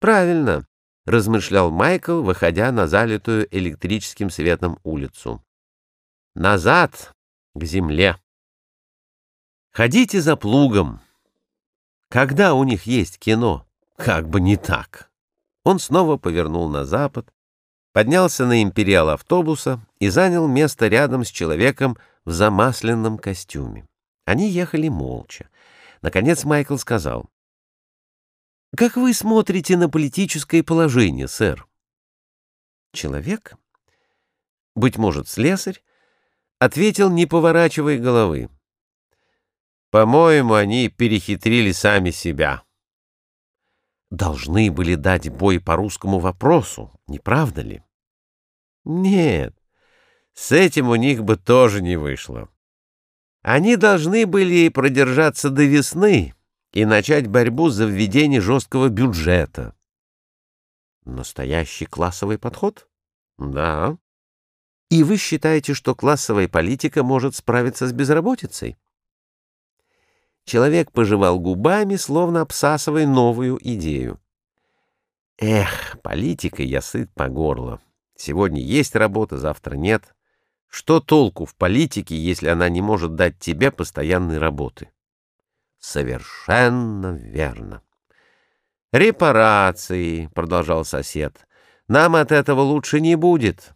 Правильно, размышлял Майкл, выходя на залитую электрическим светом улицу. Назад, к земле. Ходите за плугом. Когда у них есть кино? Как бы не так. Он снова повернул на запад, поднялся на империал автобуса и занял место рядом с человеком в замасленном костюме. Они ехали молча. Наконец Майкл сказал. «Как вы смотрите на политическое положение, сэр?» Человек, быть может, слесарь, ответил, не поворачивая головы. «По-моему, они перехитрили сами себя» должны были дать бой по русскому вопросу, не правда ли? Нет, с этим у них бы тоже не вышло. Они должны были продержаться до весны и начать борьбу за введение жесткого бюджета. Настоящий классовый подход? Да. И вы считаете, что классовая политика может справиться с безработицей? Человек пожевал губами, словно обсасывая новую идею. Эх, политикой я сыт по горло. Сегодня есть работа, завтра нет. Что толку в политике, если она не может дать тебе постоянной работы? Совершенно верно. Репарации, продолжал сосед. Нам от этого лучше не будет.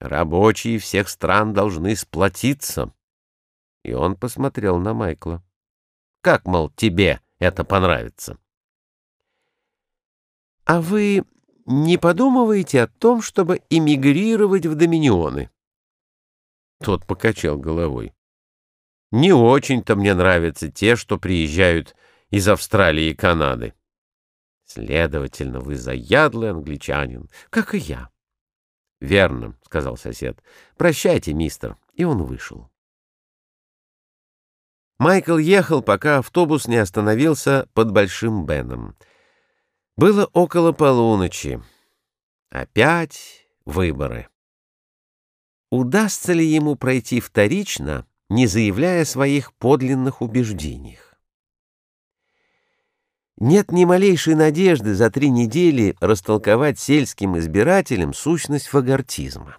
Рабочие всех стран должны сплотиться. И он посмотрел на Майкла. Как, мол, тебе это понравится? А вы не подумываете о том, чтобы эмигрировать в Доминионы? Тот покачал головой. Не очень-то мне нравятся те, что приезжают из Австралии и Канады. Следовательно, вы заядлый англичанин, как и я. Верно, сказал сосед. Прощайте, мистер. И он вышел. Майкл ехал, пока автобус не остановился под Большим Беном. Было около полуночи. Опять выборы. Удастся ли ему пройти вторично, не заявляя своих подлинных убеждениях? Нет ни малейшей надежды за три недели растолковать сельским избирателям сущность фагортизма.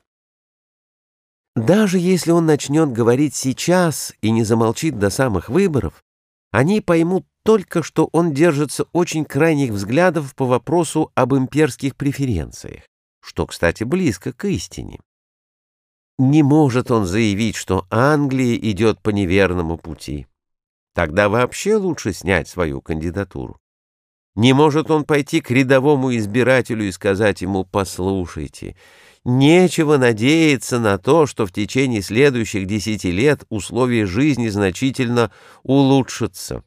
Даже если он начнет говорить сейчас и не замолчит до самых выборов, они поймут только, что он держится очень крайних взглядов по вопросу об имперских преференциях, что, кстати, близко к истине. Не может он заявить, что Англия идет по неверному пути. Тогда вообще лучше снять свою кандидатуру. Не может он пойти к рядовому избирателю и сказать ему «послушайте». Нечего надеяться на то, что в течение следующих десяти лет условия жизни значительно улучшатся.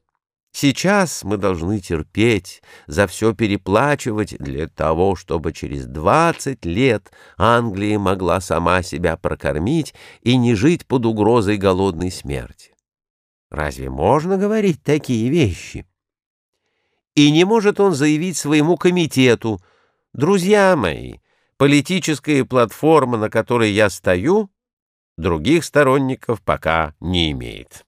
Сейчас мы должны терпеть, за все переплачивать для того, чтобы через двадцать лет Англия могла сама себя прокормить и не жить под угрозой голодной смерти. Разве можно говорить такие вещи? И не может он заявить своему комитету, «Друзья мои, политическая платформа, на которой я стою, других сторонников пока не имеет».